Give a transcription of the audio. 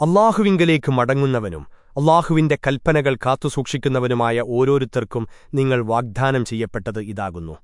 അള്ളാഹുവിങ്കലേക്ക് മടങ്ങുന്നവനും അള്ളാഹുവിന്റെ കൽപ്പനകൾ കാത്തുസൂക്ഷിക്കുന്നവനുമായ ഓരോരുത്തർക്കും നിങ്ങൾ വാഗ്ദാനം ചെയ്യപ്പെട്ടത് ഇതാകുന്നു.